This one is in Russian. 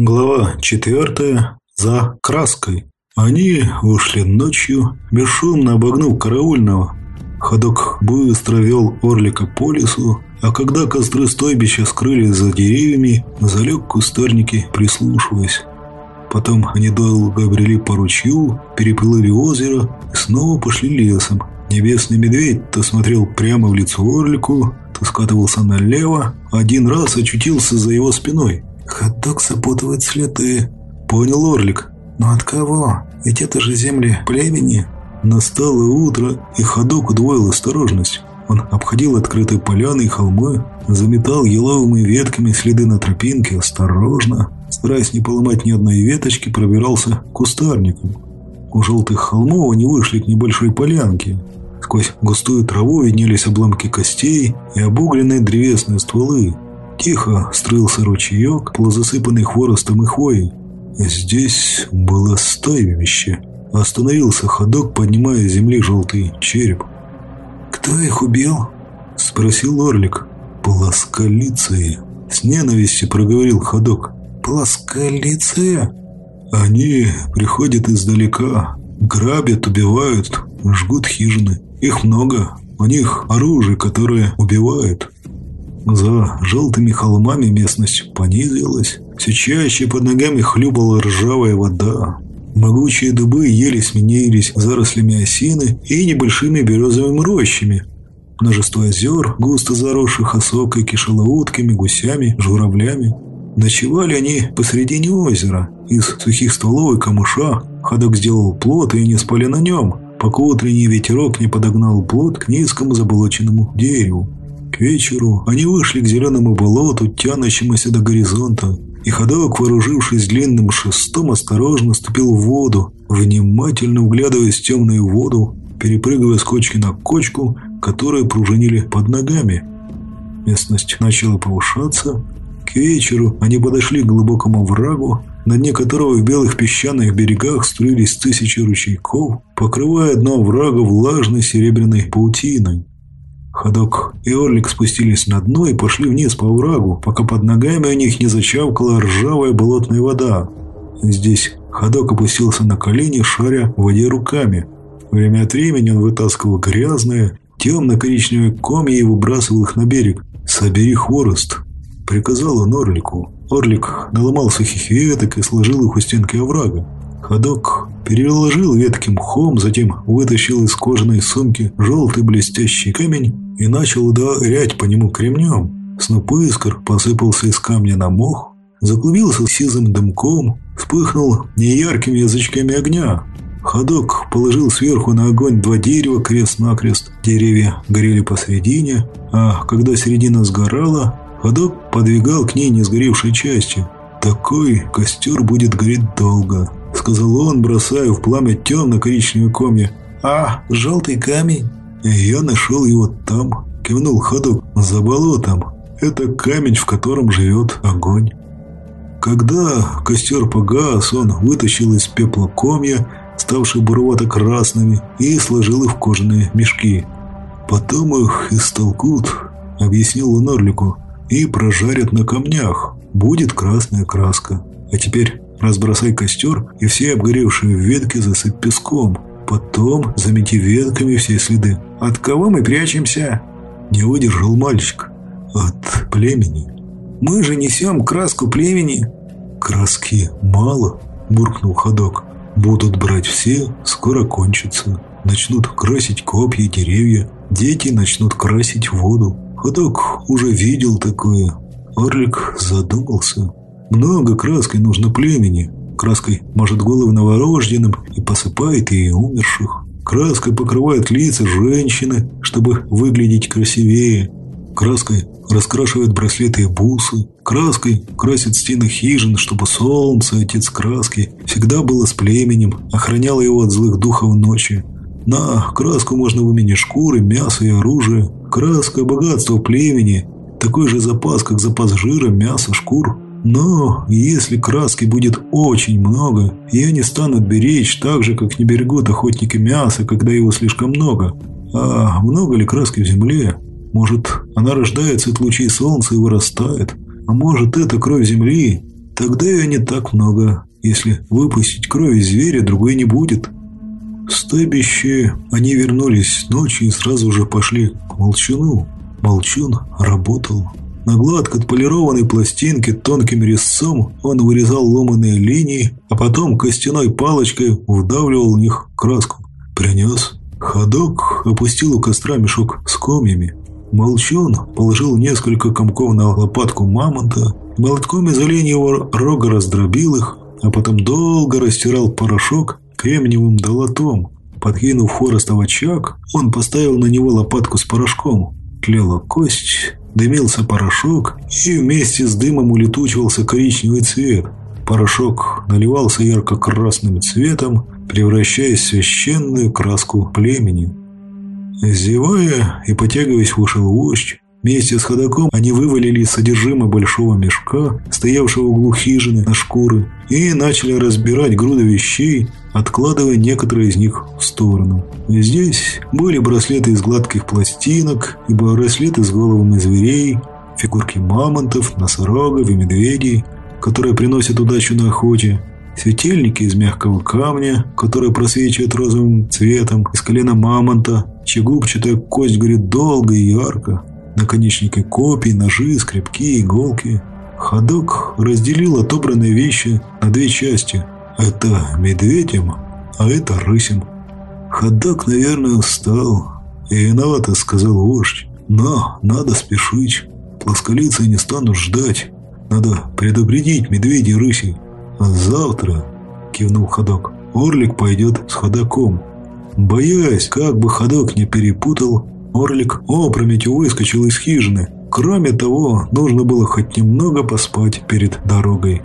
Глава четвертая. За краской. Они ушли ночью, бесшумно обогнув караульного. Ходок быстро вел Орлика по лесу, а когда костры стойбища скрылись за деревьями, залег кустарники, прислушиваясь. Потом они долго обрели по ручью, переплыли озеро и снова пошли лесом. Небесный медведь то смотрел прямо в лицо Орлику, то скатывался налево, один раз очутился за его спиной. Ходок запутывает следы. Понял Орлик. Но от кого? Ведь это же земли племени. Настало утро, и ходок удвоил осторожность. Он обходил открытые поляны и холмы, заметал еловыми ветками следы на тропинке, осторожно, стараясь не поломать ни одной веточки, пробирался к кустарникам. У желтых холмов они вышли к небольшой полянке. Сквозь густую траву виднелись обломки костей и обугленные древесные стволы. Тихо строился ручеек, полузасыпанный хворостом и хвоей. Здесь было стойбище. Остановился ходок, поднимая с земли желтый череп. «Кто их убил?» – спросил Орлик. «Плосколицые». С ненавистью проговорил ходок. «Плосколицые?» «Они приходят издалека, грабят, убивают, жгут хижины. Их много, у них оружие, которое убивает». За желтыми холмами местность понизилась. Все чаще под ногами хлюпала ржавая вода. Могучие дубы еле сменились зарослями осины и небольшими березовыми рощами. Множество озер, густо заросших осокой, кишело утками, гусями, журавлями. Ночевали они посредине озера. Из сухих стволов и камыша ходок сделал плот, и они спали на нем, пока утренний ветерок не подогнал плот к низкому заболоченному дереву. Вечеру они вышли к зеленому болоту, тянущемуся до горизонта, и ходок, вооружившись длинным шестом, осторожно ступил в воду, внимательно вглядываясь в темную воду, перепрыгивая с кочки на кочку, которые пружинили под ногами. Местность начала повышаться. К вечеру они подошли к глубокому врагу, на дне которого в белых песчаных берегах струились тысячи ручейков, покрывая дно врага влажной серебряной паутиной. Ходок и Орлик спустились на дно и пошли вниз по оврагу, пока под ногами у них не зачавкала ржавая болотная вода. Здесь Ходок опустился на колени, шаря в воде руками. Время от времени он вытаскивал грязные, темно-коричневые комья и выбрасывал их на берег. «Собери хворост», — приказал он Орлику. Орлик наломал сухих веток и сложил их у стенки оврага. Ходок переложил ветки мхом, затем вытащил из кожаной сумки желтый блестящий камень и начал ударять по нему кремнем. Сноп искр посыпался из камня на мох, заклубился сизым дымком, вспыхнул неяркими язычками огня. Ходок положил сверху на огонь два дерева крест-накрест. Деревья горели посредине, а когда середина сгорала, Ходок подвигал к ней не сгоревшей части. Такой костер будет гореть долго. — сказал он, бросая в пламя темно-коричневые комья. «А, желтый камень?» «Я нашел его там», — кивнул ходок, — «за болотом. Это камень, в котором живет огонь». Когда костер погас, он вытащил из пепла комья, ставшие буровато-красными, и сложил их в кожаные мешки. «Потом их истолкут», — объяснил он Орлику, — «и прожарят на камнях. Будет красная краска. А теперь Разбросай костер и все обгоревшие ветки засыпь песком. Потом замети ветками все следы. От кого мы прячемся? Не выдержал мальчик. От племени. Мы же несем краску племени. Краски мало, буркнул ходок. Будут брать все, скоро кончится. Начнут красить копья, деревья. Дети начнут красить воду. Ходок уже видел такое. Орлик задумался. Много краской нужно племени. Краской мажет головы новорожденным и посыпает и умерших. Краской покрывает лица женщины, чтобы выглядеть красивее. Краской раскрашивает браслеты и бусы. Краской красит стены хижин, чтобы солнце, отец краски, всегда было с племенем, охраняло его от злых духов ночи. На краску можно выменять шкуры, мясо и оружие. Краска – богатство племени, такой же запас, как запас жира, мяса, шкур. Но если краски будет очень много, ее не станут беречь так же, как не берегут охотники мяса, когда его слишком много. А много ли краски в земле? Может, она рождается от лучей солнца и вырастает? А может, это кровь земли? Тогда ее не так много. Если выпустить кровь из зверя, другой не будет. В стойбище они вернулись ночью и сразу же пошли к Молчуну. Молчун работал. На гладко отполированной пластинке тонким резцом он вырезал ломаные линии, а потом костяной палочкой вдавливал в них краску. Принес. Ходок опустил у костра мешок с комьями. Молчун положил несколько комков на лопатку мамонта, молотком из оленьего рога раздробил их, а потом долго растирал порошок кремниевым долотом. Подкинув хвороста в очаг, он поставил на него лопатку с порошком. Тлела кость, дымился порошок, и вместе с дымом улетучивался коричневый цвет. Порошок наливался ярко-красным цветом, превращаясь в священную краску племени. Зевая и потягиваясь, вышел вождь. Вместе с ходоком они вывалили содержимое большого мешка, стоявшего в углу хижины на шкуры, и начали разбирать груды вещей, откладывая некоторые из них в сторону. Здесь были браслеты из гладких пластинок и браслеты с головами зверей, фигурки мамонтов, носорогов и медведей, которые приносят удачу на охоте, светильники из мягкого камня, которые просвечивают розовым цветом, из колена мамонта, чья губчатая кость горит долго и ярко, наконечники копий, ножи, скребки, иголки. Ходок разделил отобранные вещи на две части. Это медведем, а это рысем. Ходок, наверное, устал. И виновато сказал вождь. Но надо спешить. Плосколицы не станут ждать. Надо предупредить медведей рысей. А завтра, кивнул ходок, Орлик пойдет с ходоком. Боясь, как бы ходок не перепутал, Орлик опрометью выскочил из хижины. Кроме того, нужно было хоть немного поспать перед дорогой.